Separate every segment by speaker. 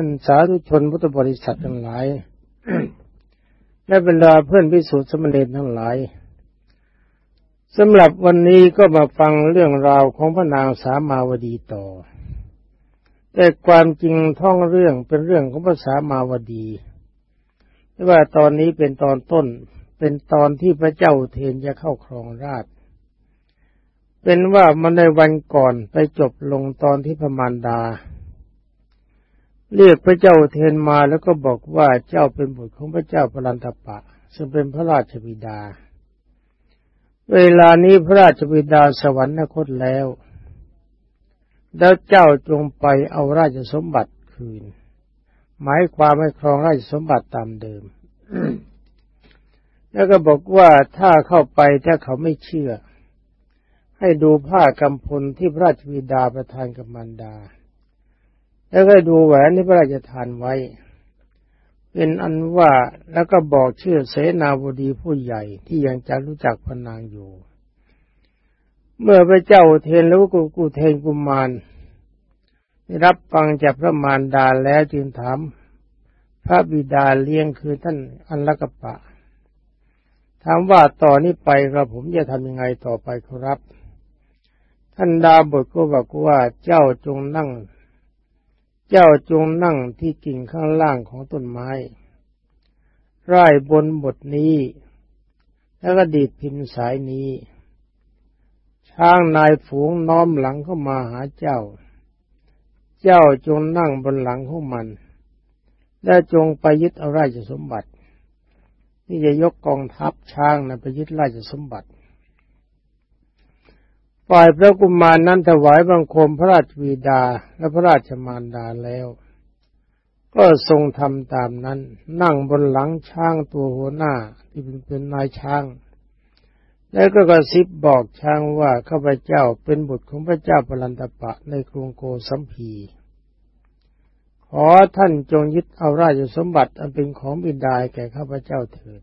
Speaker 1: ท่านสาธุชนพุทธบริษัททั้งหลาย และบรรดาเพื่อนพิสูจน์สมณเณรทั้งหลายสำหรับวันนี้ก็มาฟังเรื่องราวของพระนางสามาวดีต่อ แต่ความจริงท่องเรื่องเป็นเรื่องของภาษามาวดีว่าตอนนี้เป็นตอนต้น เป็นตอนที่พระเจ้าเทนจะเข้าครองราชเป็นว่ามันในวันก่อนไปจบลงตอนที่พระมารดา เรียกพระเจ้าเทนมาแล้วก็บอกว่าเจ้าเป็นบุตรของพระเจ้าพลันตปะ ซึ่งเป็นพระราชบิดา เวลานี้พระราชบิดาสวรรคตแล้ว แล้วเจ้าจงไปเอาราชสมบัติคืน หมายความให้ครองราชสมบัติตามเดิม แล้วก็บอกว่าถ้าเข้าไปถ้าเขาไม่เชื่อ ให้ดูผ้ากำพลที่พระราชบิดาประทานกับมารดา แล้วก็ดูแหวนที่พระราชทานไว้ เป็นอันว่าแล้วก็บอกชื่อเสนาบดีผู้ใหญ่ที่ยังจะรู้จักพนางอยู่ เมื่อพระเจ้าเทนแล้วก็กูเทนกุมารได้รับฟังจากพระมารดาแล้วจึงถาม พระบิดาเลี้ยงคือท่านอันลกปะ ถามว่าต่อนนี้ไปกระผมจะทำยังไงต่อไปครับ ท่านดาบทก็บอกว่าเจ้าจงนั่ง เจ้าจงนั่งที่กิ่งข้างล่างของต้นไม้ไร่บนบทนี้ แล้วก็ดีดพินสายนี้ ช้างนายฝูงน้อมหลังเข้ามาหาเจ้า เจ้าจงนั่งบนหลังของมัน และจงไปยึดเอาราชสมบัติ นี่จะยกกองทัพช้างนะไปยึดราชสมบัติ ฝ่ายพระกุมารนั้นถวายบังคมพระราชวีดาและพระราชมารดาแล้ว ก็ทรงทำตามนั้น นั่งบนหลังช้างตัวหัวหน้าที่เป็นนายช้าง แล้วก็กระซิบบอกช้างว่าข้าพเจ้าเป็นบุตรของพระเจ้าปรันตปะในกรุงโกสัมพีขอท่านจงยึดเอาราชสมบัติอันเป็นของบิดาแก่ข้าพเจ้าเถิด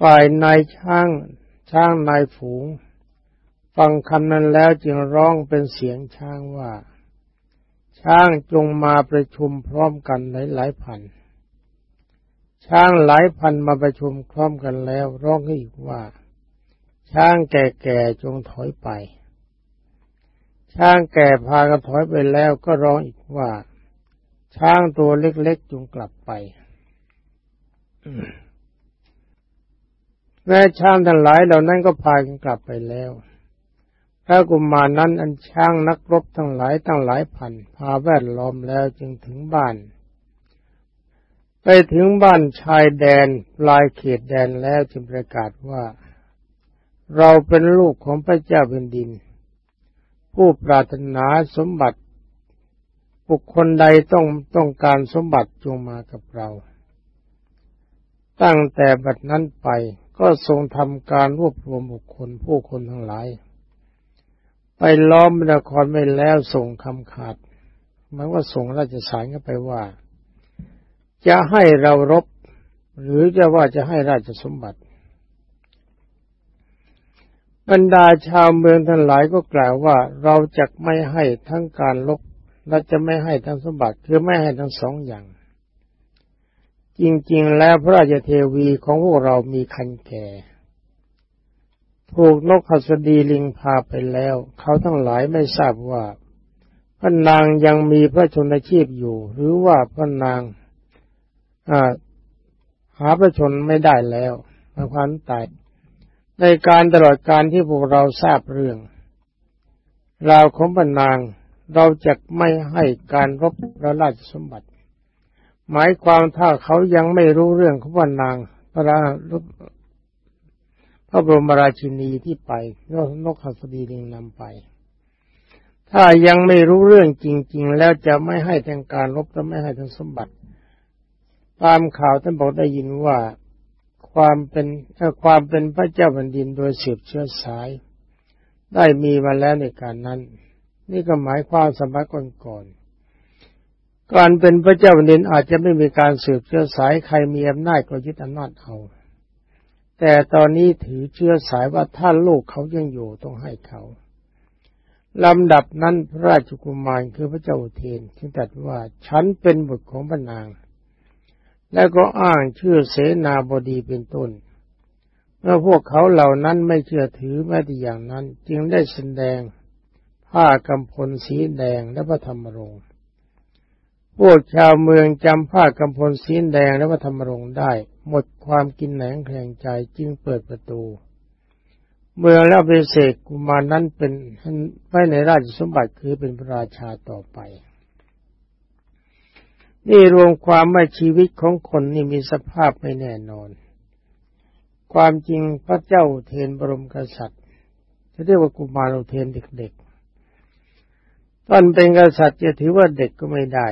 Speaker 1: ฝ่ายนายช้างช้างนายฝูง ฟังคำนั้นแล้วจึงร้องเป็นเสียงช้างว่า ช้างจงมาประชุมพร้อมกันหลายหลายพัน ช้างหลายพันมาประชุมพร้อมกันแล้วร้องอีกว่า ช้างแก่ๆจงถอยไป ช้างแก่พากันถอยไปแล้วก็ร้องอีกว่า ช้างตัวเล็กๆจงกลับไปแม่ช้างทั้งหลายเหล่านั้นก็พากันกลับไปแล้ว พระกุมารนั้นอันช้างนักรบทั้งหลายตั้งหลายพันพาแวดล้อมแล้วจึงถึงบ้าน ไปถึงบ้านชายแดนลายเขตแดนแล้วจึงประกาศว่า เราเป็นลูกของพระเจ้าแผ่นดิน ผู้ปรารถนาสมบัติบุคคลใดต้องต้องการสมบัติจงมากับเรา ตั้งแต่บัดนั้นไปก็ทรงทำการรวบรวมบุคคลผู้คนทั้งหลาย ไปล้อมนครไม่แล้วส่งคำขาดหมายว่าส่งราชสารเข้าไปว่า จะให้เรารบ หรือจะว่าจะให้ราชสมบัติ บรรดาชาวเมืองทั้งหลายก็กล่าวว่าเราจะไม่ให้ทั้งการลบและจะไม่ให้ทั้งสมบัติคือไม่ให้ทั้งสองอย่าง จริงๆ แล้วพระราชเทวีของพวกเรามีคันแก่ ถูกนกขัสดีลิงพาไปแล้ว เขาทั้งหลายไม่ทราบว่าพระนางยังมีพระชนชีพอยู่ หรือว่าพระนางหาประชนไม่ได้แล้วพระพันตายในการตลอดการที่พวกเราทราบเรื่องราวของบรรนางเราจะไม่ให้การรบพระราชสมบัติ หมายความถ้าเขายังไม่รู้เรื่องของบรรนางพระรา พระบรมราชินีที่ไปนกขัสดีลิงนำไป ถ้ายังไม่รู้เรื่องจริง ๆ แล้วจะไม่ให้ทางการรบและไม่ให้ทางสมบัติ ตามข่าวท่านบอกได้ยินว่าความเป็นความเป็นพระเจ้าแผ่นดินโดยสืบเชื้อสาย ได้มีมาแล้วในการนั้น นี่ก็หมายความสมัยก่อนๆการเป็นพระเจ้าแผ่นดินอาจจะไม่มีการสืบเชื้อสายใครมีอำนาจก็ยึดอำนาจเอา แต่ตอนนี้ถือเชื้อสายว่าถ้าลูกเขายังอยู่ต้องให้เขาลำดับนั้นพระราชกุมารคือพระเจ้าเทนจึงตรัสว่าฉันเป็นบุตรของพระนาง แล้วก็อ้างชื่อเสนาบดีเป็นต้น เมื่อพวกเขาเหล่านั้นไม่เชื่อถือแม้แต่อย่างนั้น จึงได้แสดงผ้ากำพลสีแดงและพระธรรมรงค์พวกชาวเมืองจำผ้ากำพลสีแดงและพระธรรมรงค์ได้ หมดความกินแหนงแข่งใจจึงเปิดประตู เมืองแล้วเบเสกกุมารนั้นเป็นไว้ในราชสมบัติคือเป็นพระราชาต่อไป นี่รวมความว่าชีวิตของคนนี่มีสภาพไม่แน่นอน ความจริงพระเจ้าเทนบรมกษัตริย์จะเรียกว่ากุมารเทนเด็กๆตอนเป็นกษัตริย์จะถือว่าเด็กก็ไม่ได้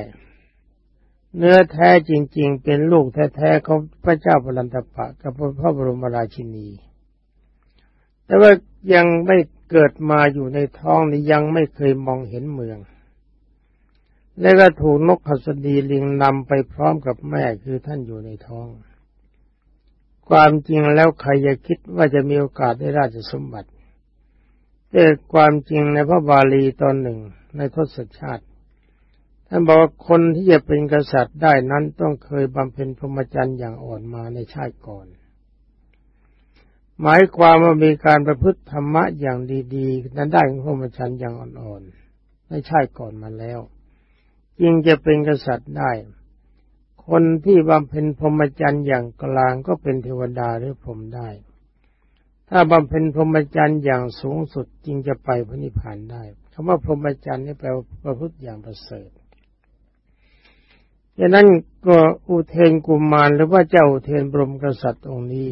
Speaker 1: เนื้อแท้จริง ๆ เป็นลูกแท้ๆของพระเจ้าพลันตปะกับพระบรมราชินี แต่ว่ายังไม่เกิดมาอยู่ในท้องนี่ยังไม่เคยมองเห็นเมือง และก็ถูกนกหัสดีลิงนำไปพร้อมกับแม่คือท่านอยู่ในท้อง ความจริงแล้วใครจะคิดว่าจะมีโอกาสได้ราชสมบัติแต่ความจริงในพระบาลีตอนหนึ่งในทศชาติ ท่านบอกว่าคนที่จะเป็นกษัตริย์ได้นั้นต้องเคยบำเพ็ญพรหมจรรย์อย่างอ่อนมาในชาติก่อน หมายความว่ามีการประพฤติธรรมะอย่างดีๆ นั้นได้ของพรหมจรรย์อย่างอ่อนๆไม่ใช่ก่อนมาแล้วจึงจะเป็นกษัตริย์ได้ คนที่บำเพ็ญพรหมจรรย์อย่างกลางก็เป็นเทวดาหรือพรหมได้ ถ้าบำเพ็ญพรหมจรรย์อย่างสูงสุดจึงจะไปพระนิพพานได้คำว่าพรหมจรรย์นี่แปลว่าประพฤติอย่างประเสริฐ ดังนั้นก็อุเทนกุมารหรือว่าเจ้าอุเทนบรมกษัตริย์องค์นี้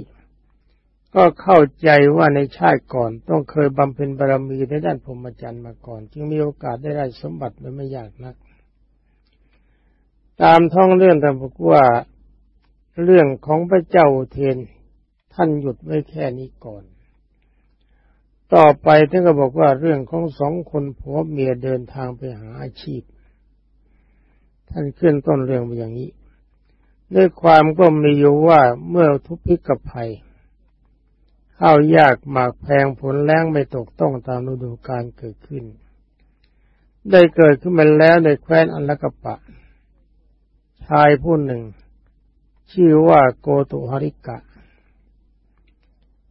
Speaker 1: ก็เข้าใจว่าในชาติก่อนต้องเคยบำเพ็ญบารมีในด้านพรหมจรรย์มาก่อน จึงมีโอกาสได้ได้สมบัติไม่ยากนัก ตามท่องเรื่องแต่บอกว่าเรื่องของพระเจ้าเทนท่านหยุดไว้แค่นี้ก่อน ต่อไปท่านก็บอกว่าเรื่องของสองคนผัวเมียเดินทางไปหาอาชีพ ท่านขึ้นต้นเรื่องมาอย่างนี้ ด้วยความก็มีอยู่ว่าเมื่อทุพพิกภัย ข้าวยากหมากแพงผลแรงไม่ตกต้องตามฤดูกาลเกิดขึ้น ได้เกิดขึ้นมาแล้วในแคว้นอันลกปะ ชายผู้หนึ่ง ชื่อว่าโกตุหริกะ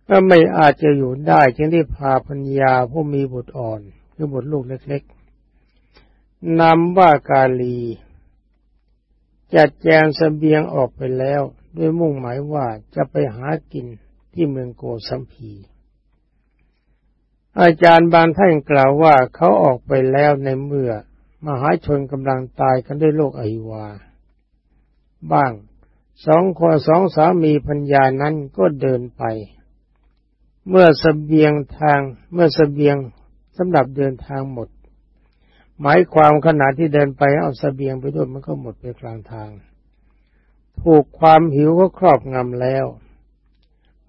Speaker 1: ก็ไม่อาจจะอยู่ได้จึงได้พาพัญญาผู้มีบุตรอ่อน คือบุตรลูกเล็กๆนำว่ากาลี จัดแจงสเสบียงออกไปแล้วด้วยมุ่งหมายว่าจะไปหากินที่เมืองโกสัมพีอาจารย์บางท่านกล่าวว่าเขาออกไปแล้วในเมื่อ มหาชนกำลังตายกันด้วยโรคอหิวา บ้างสองคนสองสามีพัญญานั้นก็เดินไป เมื่อสเสบียงทางเมื่อสเสบียงสำหรับเดินทางหมด หมายความขณะที่เดินไปเอาสเสบียงไปด้วยมันก็หมดไปกลางทาง ถูกความหิวก็ครอบงำแล้ว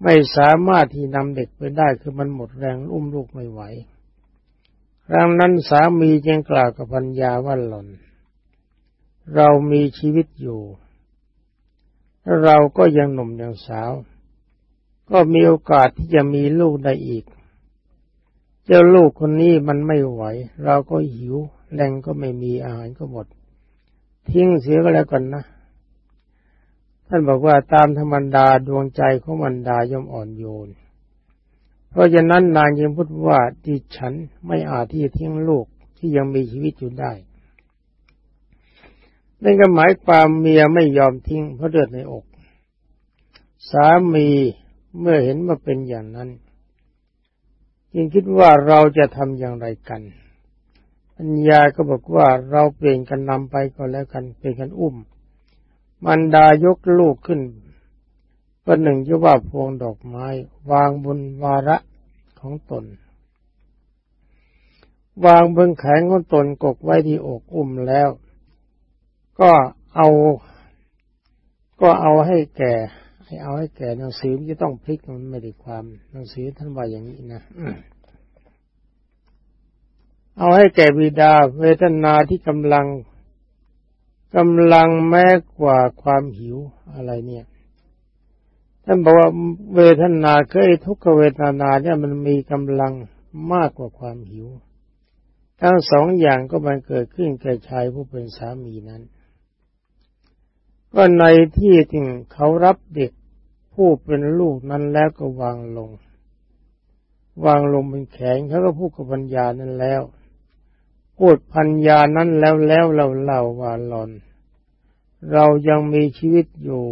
Speaker 1: ไม่สามารถที่นำเด็กไปได้คือมันหมดแรงอุ้มลูกไม่ไหวครั้งนั้นสามีจึงกล่าวกับพัญญาว่าหล่อนเรามีชีวิตอยู่เราก็ยังหนุ่มยังสาว ก็มีโอกาสที่จะมีลูกได้อีก เจ้าลูกคนนี้มันไม่ไหว เราก็หิว แรงก็ไม่มีอาหารก็หมด ทิ้งเสียก็แล้วกันนะ ท่านบอกว่าตามธรรมดาดวงใจของมันดาย่อมอ่อนโยน เพราะฉะนั้นนางยิงพุทธว่าดิฉันไม่อาจที่จะทิ้งลูกที่ยังมีชีวิตอยู่ได้นั่นก็หมายความเมียไม่ยอมทิ้งเพราะเดือดในอก สามีเมื่อเห็นว่าเป็นอย่างนั้น จึงคิดว่าเราจะทำอย่างไรกัน ปัญญาก็บอกว่าเราเปลี่ยนกันนำไปก็แล้วกันเป็นกันอุ้ม มันดายกลูกขึ้นประหนึ่งจะว่าพวงดอกไม้ วางบนวาระของตน วางบนแขนของตนกกไว้ที่อกอุ้มแล้ว ก็เอา ก็เอาให้แก่ให้เอาให้แก่หนังสือจะต้องพลิกมันไม่ได้ความหนังสือท่านว่าอย่างนี้นะ เอาให้แก่บิดาเวทนาที่กำลังกำลังแม้กว่าความหิวอะไรเนี่ย ท่านบอกว่าเวทนาเคยทุกขเวทนาเนี่ยมันมีกำลังมากกว่าความหิว ทั้งสองอย่างก็มันเกิดขึ้นแก่ชายผู้เป็นสามีนั้น ก็ในที่ที่เขารับเด็กผู้เป็นลูกนั้นแล้วก็วางลง วางลงบนแขนเขาก็พูดกับปัญญานั้นแล้ว พูดพัญญานั้นแล้วแล้วเราเล่าว่าหลอน เรายังมีชีวิตอยู่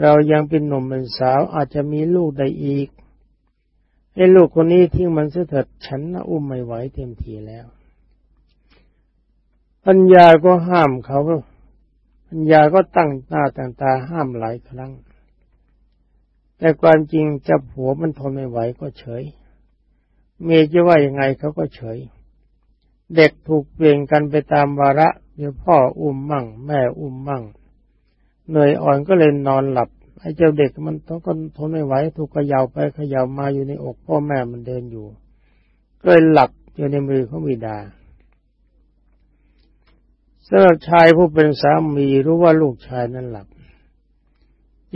Speaker 1: เรายังเป็นหนุ่มเป็นสาวอาจจะมีลูกได้อีกให้ลูกคนนี้ทิ้งมันเสียเถิดฉันนะอุ้มไม่ไหวเต็มทีแล้ว ปัญญาก็ห้ามเขาปัญญาก็ตั้งหน้าตั้งตาห้ามหลายครั้ง แต่ความจริงจะผัวมันทนไม่ไหวก็เฉย เมยจะว่ายังไงเขาก็เฉย เด็กถูกเปลี่ยนกันไปตามวาระเดี๋ยวพ่ออุ้มมั่ง แม่อุ้มมั่งเหนื่อยอ่อนก็เลยนอนหลับไอ้เจ้าเด็กมันต้องก็ทนไม่ไหวถูกเขย่าไปเขย่ามาอยู่ในอกพ่อแม่มันเดินอยู่ก็เลยหลับอยู่ในมือของบิดาสำหรับชายผู้เป็นสามีรู้ว่าลูกชายนั้นหลับ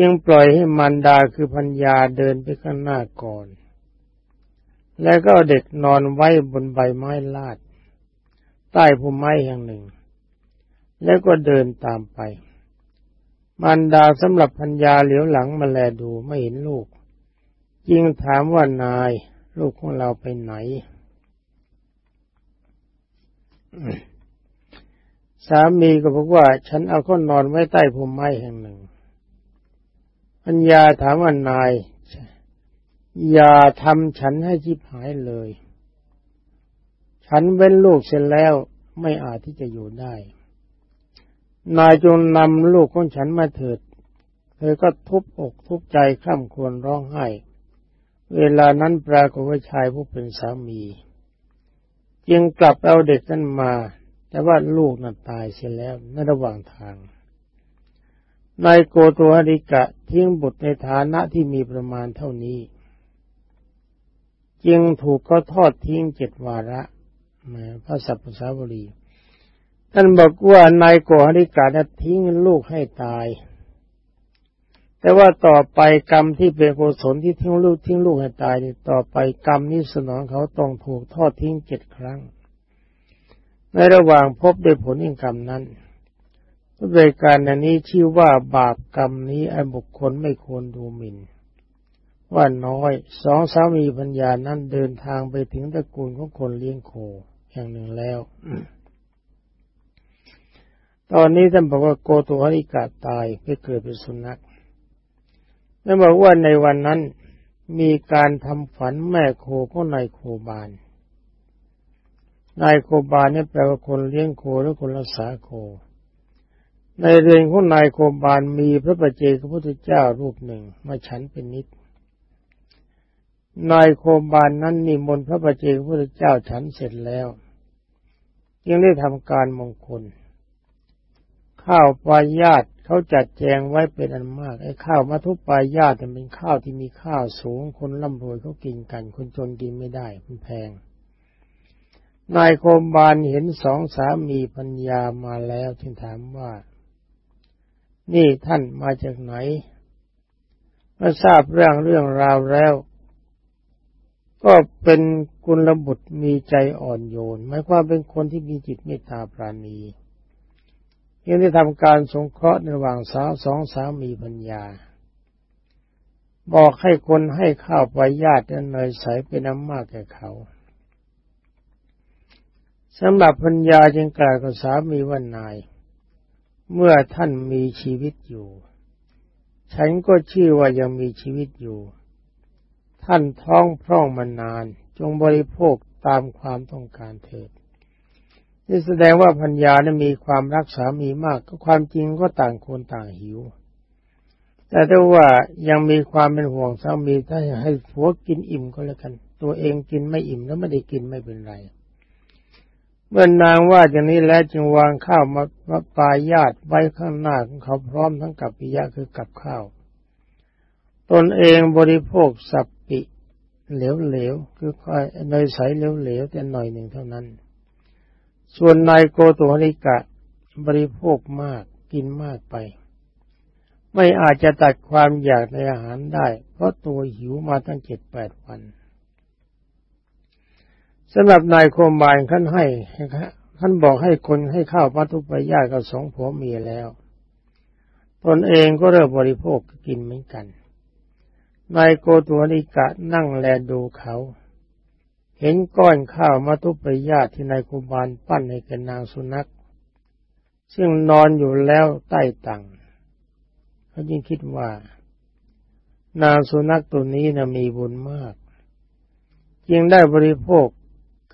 Speaker 1: ยังปล่อยให้มารดาคือพัญญาเดินไปข้างหน้าก่อน แล้วก็เด็กนอนไว้บนใบไม้ลาด ใต้พุ่มไม้แห่งหนึ่ง แล้วก็เดินตามไปมารดาสำหรับพัญญาเหลียวหลังมาแลดูไม่เห็นลูก จึงถามว่านายลูกของเราไปไหน สามีก็บอกว่า ฉันเอาเขานอนไว้ใต้พุ่มไม้แห่งหนึ่ง พัญญาถามว่านาย อย่าทำฉันให้ชิบหายเลย ฉันเว้นลูกเสร็จแล้วไม่อาจที่จะอยู่ได้ นายจงนำลูกของฉันมาเถิด เธอก็ทุบอกทุบใจข้ามควรร้องไห้ เวลานั้นปรากฏว่าชายผู้เป็นสามี จึงกลับเอาเด็กนั้นมา แต่ว่าลูกนั้นตายเสียแล้วในระหว่างทาง นายโกโตหริกะทิ้งบุตรในฐานะที่มีประมาณเท่านี้ จึงถูกเขาทอดทิ้งเจ็ดวาระ พระสัพพสาบรีท่านบอกว่านายโกหริกาทิ้งลูกให้ตาย แต่ว่าต่อไปกรรมที่เป็นกุศลที่ทิ้งลูกทิ้งลูกให้ตายนี่ต่อไปกรรมนี้สนองเขาต้องถูกทอดทิ้งเจ็ดครั้ง ในระหว่างพบด้วยผลแห่งกรรมนั้นด้วยการอันนี้ชื่อว่าบาปกรรมนี้ไอ้บุคคลไม่ควรดูหมิน่นว่าน้อยสองสามีปัญญานั้นเดินทางไปถึงตระกูลของคนเลี้ยงโค อย่างหนึ่งแล้วตอนนี้ท่านบอกว่าโกตุหริกาตายไปเกิดเป็นสุนัขท่านบอกว่าในวันนั้นมีการทำฝันแม่โคก็นายโคบาลนายโคบาลนี่แปลว่าคนเลี้ยงโคหรือคนรักษาโค ในเรือนของนายโคบาลมีพระประเจกพระพุทธเจ้ารูปหนึ่งมาฉันเป็นนิด นายโคมบาลนั้นนิมนต์พระประเจกพระพุทธเจ้าฉันเสร็จแล้วยังได้ทำการมงคล ข้าวปลายาตเขาจัดแจงไว้เป็นอันมาก ไอ้ข้าวมาทุปลายาตเป็นข้าวที่มีข้าวสูง คนร่ำรวยเขากินกัน คนจนกินไม่ได้มันแพง นายโคมบาลเห็นสองสามีปัญญามาแล้วจึงถามว่า นี่ท่านมาจากไหนเมื่อทราบเรื่องเรื่องราวแล้ว ก็เป็นกุลบุตรมีใจอ่อนโยนหมายความเป็นคนที่มีจิตเมตตาปราณียังได้ทำการสงเคราะห์ในระหว่างสาวสองสามีพัญญา บอกให้คนให้ข้าวไปญาติเนยใสเป็นน้ำมากแก่เขาสำหรับพัญญาจึงกล่าวกับสามีว่านาย เมื่อท่านมีชีวิตอยู่ ฉันก็ชื่อว่ายังมีชีวิตอยู่ ท่านท้องพร่องมานาน จงบริโภคตามความต้องการเถิดนี่แสดงว่าพัญญานะมีความรักสามีมาก ก็ความจริงก็ต่างคนต่างหิว แต่ถ้าว่ายังมีความเป็นห่วงสามีถ้าให้ผัวกินอิ่มก็แล้วกัน ตัวเองกินไม่อิ่มแล้วไม่ได้กินไม่เป็นไร เมื่อนางว่าอย่างนี้แล้วจึงวางข้าวมามาปลายญาติไว้ข้างหน้าของเขาพร้อมทั้งกับปิยะคือกับข้าว ตนเองบริโภคสับ เหลวๆคือค่อยเนยใสเหลวๆแต่หน่อยหนึ่งเท่านั้น ส่วนนายโกตุหริกะบริโภคมากกินมากไป ไม่อาจจะตัดความอยากในอาหารได้ เพราะตัวหิวมาตั้งเจ็ดแปดวันสำหรับนายโคมบานท่านให้ท่านบอกให้คนให้ข้าวพัทุปยากับสองผัวเมียแล้ว ตนเองก็เริ่มบริโภคกินเหมือนกัน นายโกตัวนิกะนั่งแลดูเขา เห็นก้อนข้าวมาทุปยาที่นายโคบานปั้นให้แกนางสุนัข ซึ่งนอนอยู่แล้วใต้ตังเขายิ่งคิดว่า นางสุนัขตัวนี้นะมีบุญมากจึงได้บริโภค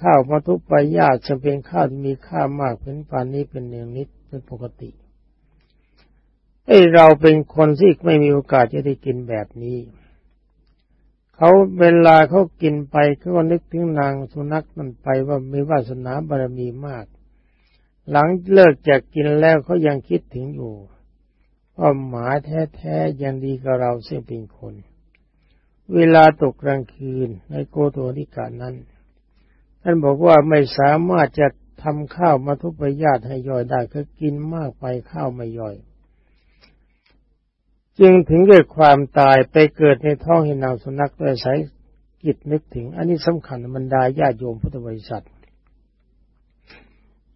Speaker 1: ข้าวมาทุปยาจะเป็นข้าวที่มีค่ามากเป็นปานนี้เป็นเนืองนิดเป็นปกติไอ้เราเป็นคนที่ไม่มีโอกาสจะได้กินแบบนี้ เขาเวลาเขากินไปเขาก็นึกถึงนางสุนัขมันไปว่ามีวาสนาบารมีมาก หลังเลิกจากกินแล้วเขายังคิดถึงอยู่ว่าหมาแท้ๆยังดีกับเราซึ่งเป็นคน เวลาตกกลางคืนในโกโตนิกานั้นท่านบอกว่าไม่สามารถจะทำข้าวมาทุปยาติให้ย่อยได้คือกินมากไปข้าวไม่ย่อย จึงถึงเกิดความตายไปเกิดในท้องเห็นนางสุนัขด้วยสายกิจนึกถึง อันนี้สำคัญบรรดาญาโยมพุทธบริษัท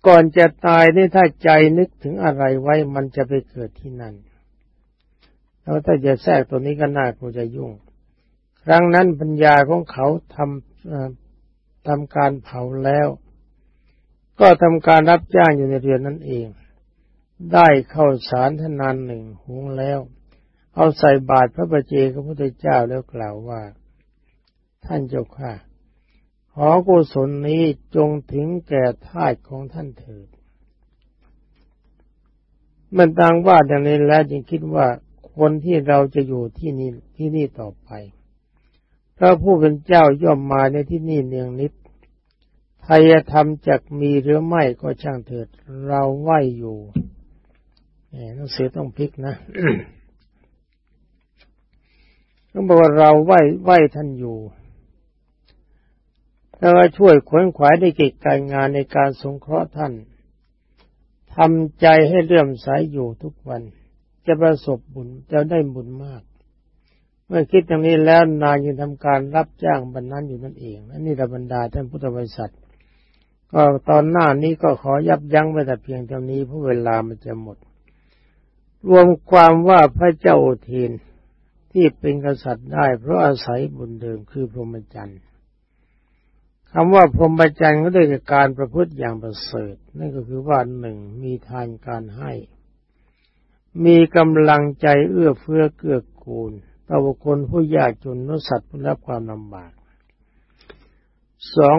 Speaker 1: ก่อนจะตายนี่ถ้าใจนึกถึงอะไรไว้มันจะไปเกิดที่นั่น แล้วถ้าจะแทรกตัวนี้ก็น่ากลัวจะยุ่ง ครั้งนั้นปัญญาของเขาทำทำการเผาแล้ว ก็ทำการรับจ้างอยู่ในเรือนนั่นเอง ได้เข้าสารทนานหนึ่งหุงแล้ว เอาใส่บาตรพระประเจกพระพุทธเจ้าแล้วกล่าวว่า ท่านเจ้าข้าขอกุศลนี้จงถึงแก่ทาสของท่านเถิดมันต่างว่าดังนี้แล้วจึงคิดว่าคนที่เราจะอยู่ที่นี่ที่นี่ต่อไปพระผู้เป็นเจ้าย่อมมาในที่นี่เนืองนิดไทยธรรมจักมีหรือไม่ก็ช่างเถิด เราไหวอยู่นี่หนังสือต้องพลิกนะ ต้องบอกว่าเราไหว้ไหว้ท่านอยู่แล้วช่วยขวนขวายในกิจการงานในการสงเคราะห์ท่านทำใจให้เลื่อมใสยอยู่ทุกวัน จะประสบบุญจะได้บุญมาก เมื่อคิดอย่างนี้แล้วนางยังทำการรับจ้างบรรนั้นอยู่นั่นเองอันนี้ระบรรดาท่านพุทธบริษัท ก็ตอนหน้านี้ก็ขอยับยั้งไว้แต่เพียงเท่านี้เพราะเวลามันจะหมด รวมความว่าพระเจ้าอุเทน ที่เป็นกษัตริย์ได้ เพราะอาศัยบุญเดิมคือพรหมจรรย์คำว่าพรหมจรรย์ก็ได้กับการประพฤติอย่างประเสริฐ นั่นก็คือว่าหนึ่งมีทานการให้ มีกำลังใจเอื้อเฟื้อเกื้อกูลต่อบุคคลผู้ยากจนนุสัตว์ผู้รับความลำบากสอง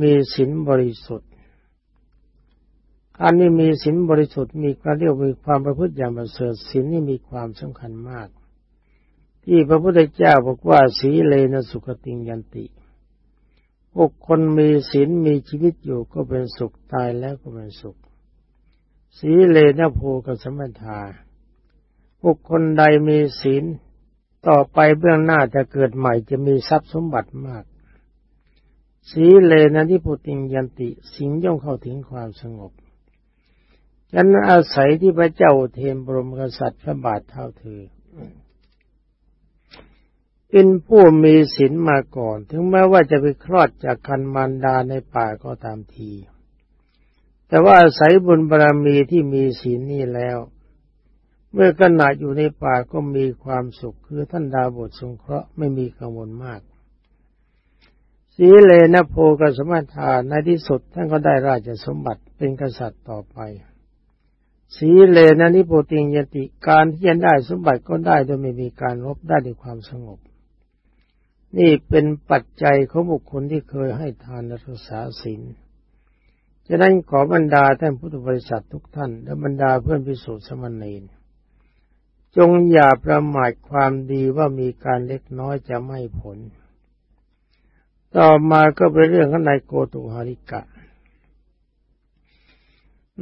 Speaker 1: มีศีลบริสุทธิ์อันนี้มีศีลบริสุทธิ์มีการเรียกมีความประพฤติอย่างประเสริฐศีลนี่มีความสำคัญมาก ที่พระพุทธเจ้าบอกว่าสีเลนะสุขติงยันติบุคคลมีศีลมีชีวิตอยู่ก็เป็นสุขตายแล้วก็เป็นสุข สีเลนะโพกสมัทาบุคคลใดมีศีลต่อไปเบื้องหน้าจะเกิดใหม่จะมีทรัพย์สมบัติมาก สีเลนะที่ปุติงยันติสิงย่อมเข้าถึงความสงบฉันอาศัยที่พระเจ้าเทมบรมกษัตริย์พระบาทเท่าเธอ เป็นผู้มีศีลมาก่อน ถึงแม้ว่าจะไปคลอดจากคันมารดาในป่าก็ตามที แต่ว่าอาศัยบุญบารมีที่มีศีลนี่แล้ว เมื่อขณะอยู่ในป่าก็มีความสุขคือท่านดาบทสงเคราะห์ไม่มีกังวลมากสีเลนะโพกสมัทาในที่สุดท่านก็ได้ราชสมบัติเป็นกษัตริย์ต่อไป สีเลนะนิโปติงยติการที่จะได้สมบัติก็ได้โดยไม่มีการรบได้ด้วยความสงบ นี่เป็นปัจจัยของบุคคลที่เคยให้ทานรักษาศีลฉะนั้นขอบรรดาท่านพุทธบริษัททุกท่าน และบรรดาเพื่อนพิสุทธิสมณีนจงอย่าประมาทความดีว่ามีการเล็กน้อยจะไม่ผล ต่อมาก็เป็นเรื่องของนายโกตุหาริกะ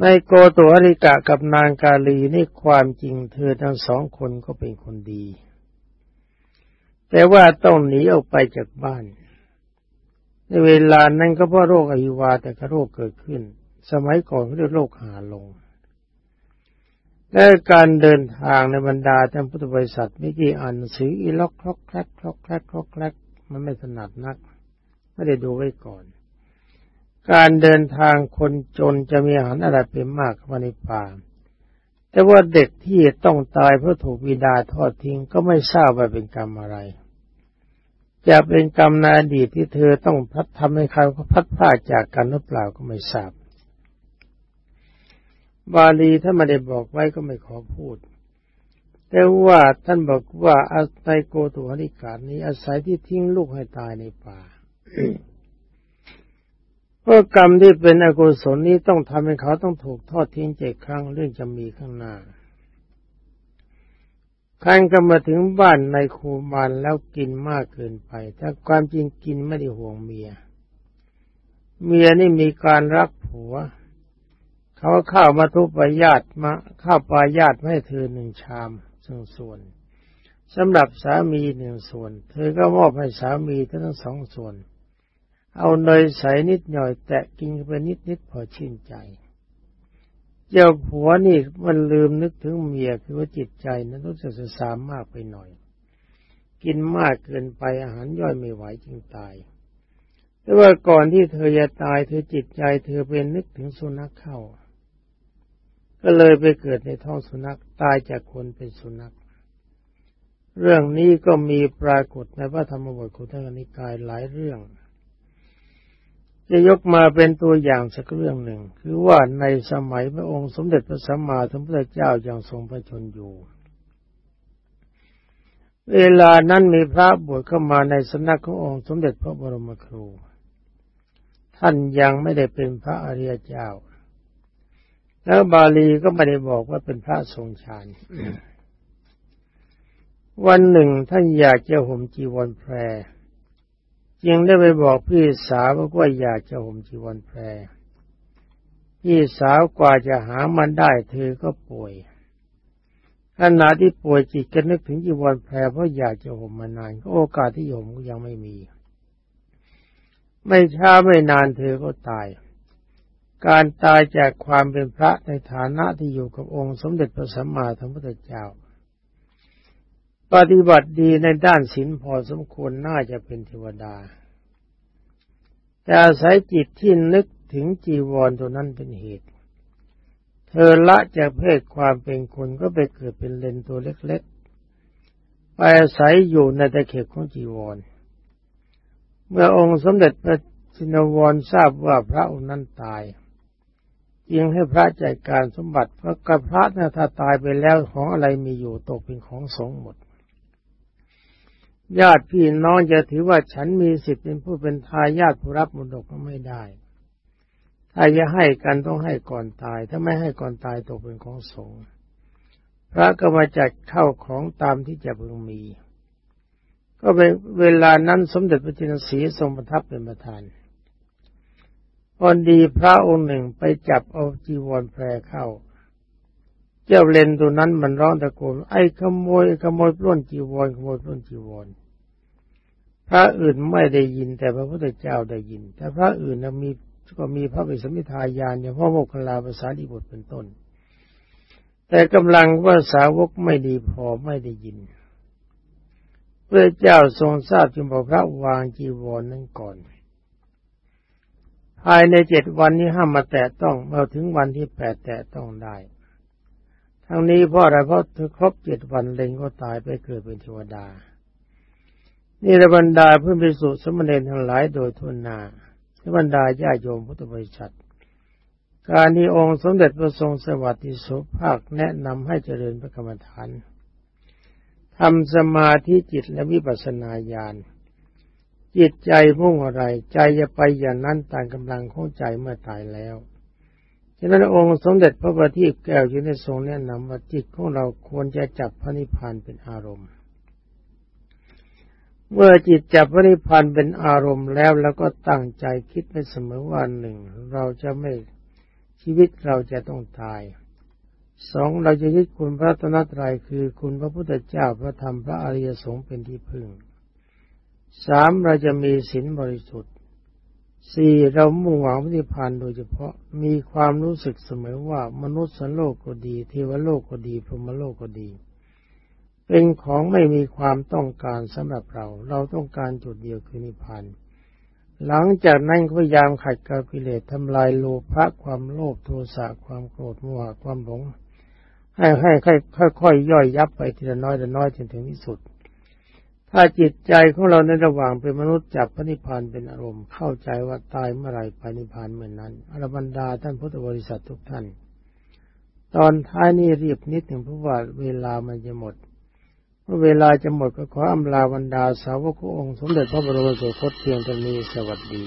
Speaker 1: นายโกตุหาริกะกับนางกาลีนี่ความจริงเธอทั้งสองคนก็เป็นคนดี แต่ว่าต้องหนีออกไปจากบ้าน ในเวลานั้นก็เพราะโรคอหิวาแต่ก็โรคเกิดขึ้น สมัยก่อนเรียกโรคหาลง และการเดินทางในบรรดาท่านพุทธบริษัทไม่กี่อ่านสืออีล็อกคลอกแคลกคลอกแคลกคลอกแคลกมันไม่ถนัดนัก ไม่ได้ดูไว้ก่อน การเดินทางคนจนจะมีอาหารอะไรเป็นมากมาในป่าแต่ว่าเด็กที่ต้องตายเพราะถูกวิดาทอดทิ้งก็ไม่ทราบว่าเป็นกรรมอะไร จะเป็นกรรมนาอดีตที่เธอต้องพัดทำให้เขาพัดพลาดจากกันหรือเปล่าก็ไม่ทราบบาลีถ้าไม่ได้บอกไว้ก็ไม่ขอพูด แต่ว่าท่านบอกว่าอาศัยโกตุหนิการนี้อาศัยที่ทิ้งลูกให้ตายในป่าเพราะกรรมที่เป็นอกุศลนี้ต้องทำให้เขาต้องถูกทอดทิ้งเจ็ดครั้งเรื่องจะมีข้างหน้า คันก็มาถึงบ้านในคูมานแล้วกินมากเกินไป ถ้าความจริงกินไม่ได้ห่วงเมีย เมียนี่มีการรักผัว เขาเข้ามาทุบปญาติมาข้าวปลาญาติให้เธอหนึ่งชามซึ่งส่วนสำหรับสามีหนึ่งส่วน เธอก็มอบให้สามีทั้งสองส่วน เอาเนยใสนิดหน่อยแตะกินไปนิดนิดพอชื่นใจ เจ้าผัวนี่มันลืมนึกถึงเมียคือว่าจิตใจนั้นต้องจะสามมากไปหน่อย กินมากเกินไปอาหารย่อยไม่ไหวจึงตาย แต่ว่าก่อนที่เธอจะตายเธอจิตใจเธอเป็นนึกถึงสุนัขเข้า ก็เลยไปเกิดในท้องสุนัขตายจากคนเป็นสุนัข เรื่องนี้ก็มีปรากฏในพระธรรมบทขุทกนิกายหลายเรื่อง จะยกมาเป็นตัวอย่างสักเรื่องหนึ่ง คือว่าในสมัยพระองค์สมเด็จพระสัมมาสัมพุทธเจ้ายังทรงพระชนอยู่ เวลานั้นมีพระบวชเข้ามาในสนักขององค์สมเด็จพระบรมครู ท่านยังไม่ได้เป็นพระอริยเจ้า แล้วบาลีก็ไม่ได้บอกว่าเป็นพระทรงฌานวันหนึ่งท่านอยากจะห่มจีวรแพร จึงได้ไปบอกพี่สาวว่าอยากจะห่มจีวรแพรพี่สาวกว่าจะหามันได้เธอก็ป่วยขณะที่ป่วยจิตก็นึกถึงจีวรแพรเพราะอยากจะห่มมานานก็โอกาสที่ห่มก็ยังไม่มี ไม่ช้าไม่นานเธอก็ตาย การตายจากความเป็นพระในฐานะที่อยู่กับองค์สมเด็จพระสัมมาสัมพุทธเจ้า ปฏิบัติดีในด้านศีลพอสมควรน่าจะเป็นเทวดา แต่อาศัยจิตที่นึกถึงจีวรตัวนั้นเป็นเหตุ เธอละจากเพศความเป็นคนก็ไปเกิดเป็นเลนตัวเล็กๆ ไปอาศัยอยู่ในตะเข็บของจีวร เมื่อองค์สมเด็จพระชินวรทราบว่าพระองค์นั้นตายจึงให้พระจัดการสมบัติเพราะกับพระนะถ้าตายไปแล้วของอะไรมีอยู่ตกเป็นของสงฆ์หมด ญาติพี่น้องจะถือว่าฉันมีสิทธิ์เป็นผู้เป็นทายาทผู้รับมรดกก็ไม่ได้ ถ้าจะให้กันต้องให้ก่อนตาย ถ้าไม่ให้ก่อนตายตกเป็นของสงฆ์พระก็มาจัดเข้าของตามที่จะพึงมี ก็เป็นเวลานั้นสมเด็จพระจินสีทรงประทับเป็นประธานพอดีพระองค์หนึ่งไปจับเอาจีวรแพรเข้า เจ้าเลนตัวนั้นมันร้องตะโกนไอ้ขโมยขโมยปล้นจีวรขโมยปล้นจีวร พระอื่นไม่ได้ยินแต่พระพุทธเจ้าได้ยิน แต่พระอื่นนะมีก็มีพระวิสมิทายานอย่างพ่อโมคคลาภาษาดีบทเป็นต้น แต่กำลังว่าสาวกไม่ดีพอไม่ได้ยินพระเจ้าทรงทราบจึงบอกพระวางจีวรนนั้นก่อนภายในเจ็ดวันนี้ห้ามมาแตะต้องเมื่อถึงวันที่แปดแตะต้องได้ ทั้งนี้เพราะอะไรเพราะเธอครบเจ็ดวันเลงก็ตายไปเกิดเป็นเทวดา นี่ระบรรดาเพื่อนพิสุสมณเณรทั้งหลายโดยทุนนาระบรรดาญาโยมพุทธบริษัท การที่องค์สมเด็จพระทรงสวัสดิสุภาคแนะนำให้เจริญพระกรรมฐานทำสมาธิจิตและวิปัสสนาญาณจิตใจมุ่งอะไร ใจจะไปอย่างนั้นตามกำลังของใจเมื่อตายแล้วฉะนั้นองค์สมเด็จพระบัณฑิตแก้วจึงได้ทรงแนะนำว่าจิตของเราควรจะจับพระนิพพานเป็นอารมณ์ เมื่อจิตจับริพพานเป็นอารมณ์แล้วแล้วก็ตั้งใจคิดไปเสมอว่าหนึ่งเราจะไม่ชีวิตเราจะต้องตายสองเราจะยึดคุณพระตนตรัยคือคุณพระพุทธเจ้าพระธรรมพระอริยสงฆ์เป็นที่พึ่งสามเราจะมีศีลบริสุทธิ์สี่เรามุ่งหวังพระนิพพานโดยเฉพาะมีความรู้สึกเสมอว่ามนุษย์สันโลกก็ดีเทวโลกก็ดีพรหมโลกก็ดี เป็นของไม่มีความต้องการสำหรับเรา เราต้องการจุดเดียวคือนิพพานหลังจากนั้นพยายามขัดเกลากิเลสทำลายโลภะความโลภโทสะความโกรธโมหะความหลงให้ให้ค่อยค่อยย่อยยับไปทีละน้อยละน้อยจนถึงที่สุด ถ้าจิตใจของเราในระหว่างเป็นมนุษย์จับพระนิพพานเป็นอารมณ์เข้าใจว่าตายเมื่อไรไปนิพพานเหมือนนั้นอรบรรดาท่านพุทธบริษัททุกท่าน ตอนท้ายนี้รีบนิดหนึ่งเพราะว่าเวลามันจะหมด เมื่อเวลาจะหมดก็ขออำลาบรรดาสาวกองค์สมเด็จพระบรมสุคตเพียงเท่านี้สวัสดี